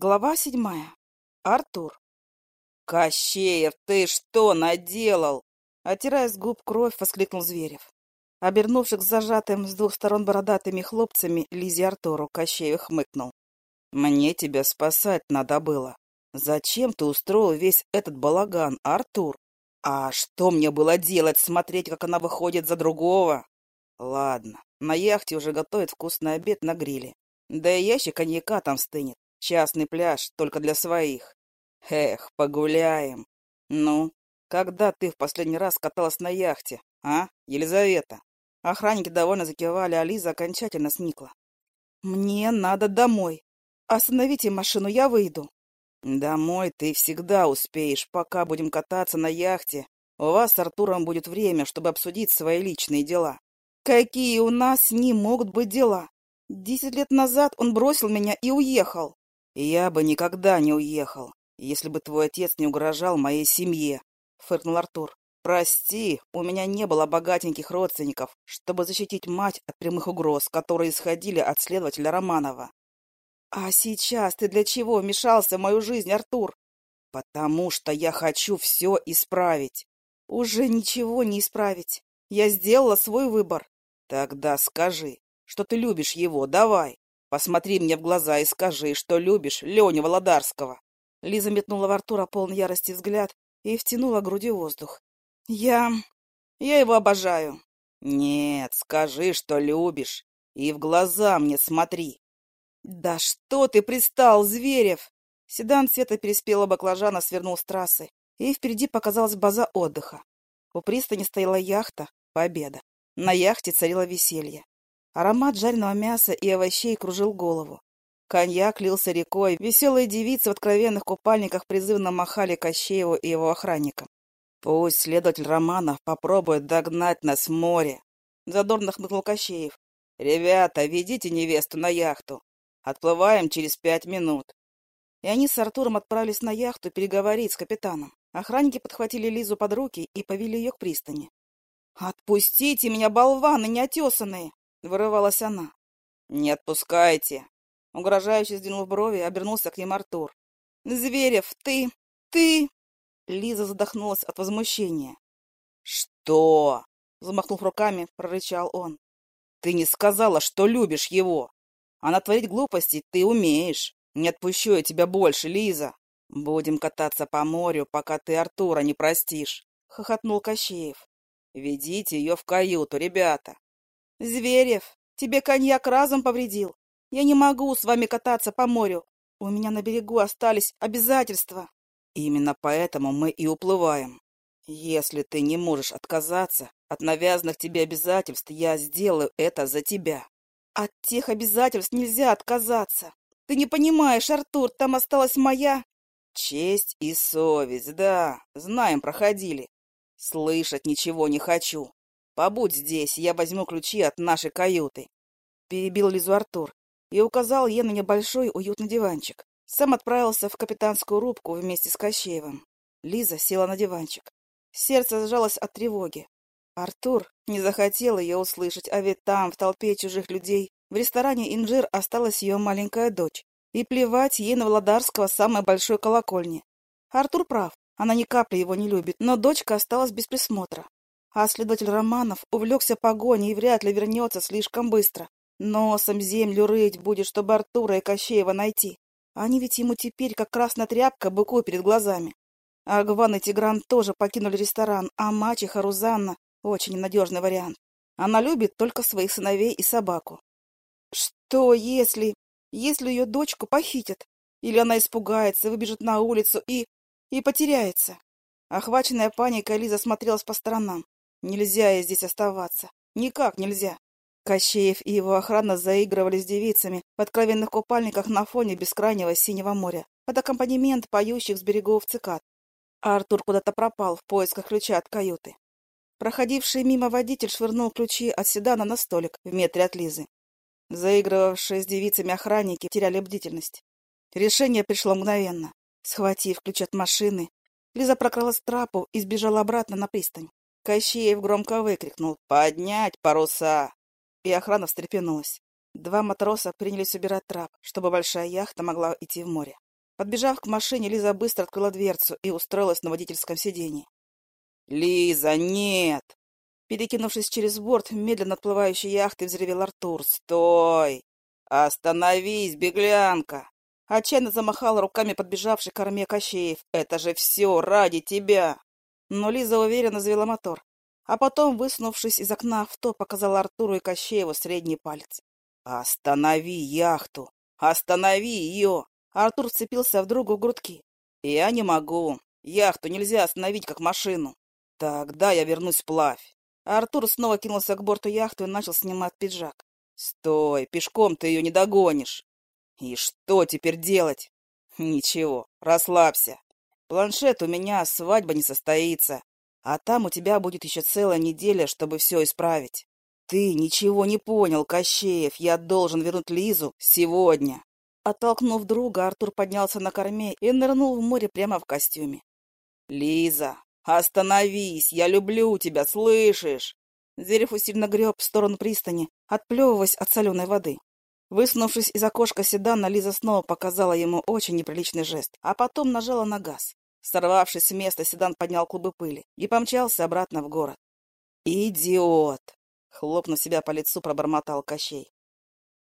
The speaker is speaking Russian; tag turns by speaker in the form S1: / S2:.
S1: Глава седьмая. Артур.
S2: «Кощеев, ты что наделал?»
S1: Отирая с губ кровь, воскликнул Зверев. Обернувшись к зажатым с двух сторон бородатыми хлопцами Лизе Артуру, Кощеев хмыкнул.
S2: «Мне тебя спасать надо было. Зачем ты устроил весь этот балаган, Артур? А что мне было делать, смотреть, как она выходит за другого? Ладно, на яхте уже готовят вкусный обед на гриле. Да и ящик коньяка там стынет. Частный пляж только для своих. Эх, погуляем. Ну, когда ты в последний раз каталась на яхте, а, Елизавета? Охранники довольно закивали, а Лиза окончательно сникла.
S1: Мне надо домой. Остановите машину, я выйду.
S2: Домой ты всегда успеешь, пока будем кататься на яхте. У вас с Артуром будет время, чтобы обсудить свои личные дела.
S1: Какие у нас с ним могут быть дела? Десять лет назад он бросил меня и уехал.
S2: «Я бы никогда не уехал, если бы твой отец не угрожал моей семье», — фыркнул Артур. «Прости, у меня не было богатеньких родственников, чтобы защитить мать от прямых угроз, которые исходили от следователя Романова».
S1: «А сейчас ты для чего вмешался в мою жизнь, Артур?»
S2: «Потому что я хочу все исправить».
S1: «Уже ничего не исправить. Я сделала свой выбор».
S2: «Тогда скажи, что ты любишь его, давай». Посмотри мне в глаза и скажи, что любишь Леню Володарского.
S1: Лиза метнула в Артура полный ярости взгляд и втянула груди воздух. Я... я его обожаю.
S2: Нет, скажи, что любишь. И в глаза мне смотри.
S1: Да что ты пристал, Зверев? Седан цвета переспелого баклажана свернул с трассы, и впереди показалась база отдыха. У пристани стояла яхта «Победа». На яхте царило веселье. Аромат жареного мяса и овощей кружил голову. Коньяк лился рекой, веселые девицы в откровенных купальниках призывно махали Кощееву и его охранникам.
S2: «Пусть следователь Романов попробует догнать нас в море», —
S1: задорно хмыкнул Кощеев.
S2: «Ребята, ведите невесту на яхту. Отплываем через пять минут».
S1: И они с Артуром отправились на яхту переговорить с капитаном. Охранники подхватили Лизу под руки и повели ее к пристани. «Отпустите меня, болваны неотесанные!» — вырывалась она.
S2: «Не отпускайте!» Угрожающе сдвинув брови, обернулся к ним Артур.
S1: «Зверев, ты... ты...» Лиза задохнулась от возмущения.
S2: «Что?»
S1: — замахнув руками, прорычал он.
S2: «Ты не сказала, что любишь его. А натворить глупостей ты умеешь. Не отпущу я тебя больше, Лиза. Будем кататься по морю, пока ты Артура не простишь», — хохотнул Кощеев. «Ведите ее в каюту, ребята.
S1: «Зверев, тебе коньяк разом повредил. Я не могу с вами кататься по морю. У меня на берегу остались обязательства».
S2: «Именно поэтому мы и уплываем. Если ты не можешь отказаться от навязанных тебе обязательств, я сделаю это за тебя».
S1: «От тех обязательств нельзя отказаться. Ты не понимаешь, Артур, там осталась моя...»
S2: «Честь и совесть, да, знаем, проходили. Слышать ничего не хочу. Побудь здесь, я возьму ключи от нашей каюты.
S1: Перебил Лизу Артур и указал ей на небольшой уютный диванчик. Сам отправился в капитанскую рубку вместе с Кощеевым. Лиза села на диванчик. Сердце сжалось от тревоги. Артур не захотел ее услышать, а ведь там, в толпе чужих людей, в ресторане «Инжир» осталась ее маленькая дочь. И плевать ей на Владарского самой большой колокольни. Артур прав, она ни капли его не любит, но дочка осталась без присмотра. А следователь Романов увлекся погоней и вряд ли вернется слишком быстро. Носом землю рыть будет, чтобы Артура и Кощеева найти. Они ведь ему теперь как красная тряпка быку перед глазами. Агван и Тигран тоже покинули ресторан, а мачеха Рузанна — очень ненадежный вариант. Она любит только своих сыновей и собаку. Что если... если ее дочку похитят? Или она испугается, выбежит на улицу и... и потеряется? Охваченная паникой, Лиза смотрелась по сторонам. Нельзя ей здесь оставаться. Никак нельзя. Кощеев и его охрана заигрывали с девицами в откровенных купальниках на фоне бескрайнего синего моря под аккомпанемент поющих с берегов цикад. А Артур куда-то пропал в поисках ключа от каюты. Проходивший мимо водитель швырнул ключи от седана на столик в метре от Лизы. Заигрывавшие с девицами охранники теряли бдительность. Решение пришло мгновенно. Схватив ключ от машины, Лиза прокралась трапу и сбежала обратно на пристань. Кощеев громко выкрикнул «Поднять паруса!» И охрана встрепенулась. Два матроса принялись убирать трап, чтобы большая яхта могла идти в море. Подбежав к машине, Лиза быстро открыла дверцу и устроилась на водительском сиденье.
S2: «Лиза, нет!»
S1: Перекинувшись через борт, медленно отплывающей яхты взревел Артур.
S2: «Стой! Остановись, беглянка!»
S1: Отчаянно замахал руками подбежавший к корме Кощеев.
S2: «Это же все ради тебя!»
S1: Но Лиза уверенно завела мотор. А потом, высунувшись из окна авто, показала Артуру и Кощееву средний палец.
S2: «Останови яхту! Останови ее!»
S1: Артур вцепился в другу грудки.
S2: «Я не могу. Яхту нельзя остановить, как машину. Тогда я вернусь вплавь».
S1: Артур снова кинулся к борту яхты и начал снимать пиджак.
S2: «Стой, пешком ты ее не догонишь. И что теперь делать? Ничего, расслабься. Планшет у меня, свадьба не состоится. А там у тебя будет еще целая неделя, чтобы все исправить. Ты ничего не понял, Кощеев. Я должен вернуть Лизу сегодня.
S1: Оттолкнув друга, Артур поднялся на корме и нырнул в море прямо в костюме.
S2: «Лиза, остановись! Я люблю тебя, слышишь?»
S1: Зверев усильно греб в сторону пристани, отплевываясь от соленой воды. Высунувшись из окошка седана, Лиза снова показала ему очень неприличный жест, а потом нажала на газ. Сорвавшись с места, седан поднял клубы пыли и помчался обратно в город.
S2: «Идиот!» — хлопнув себя по лицу, пробормотал Кощей.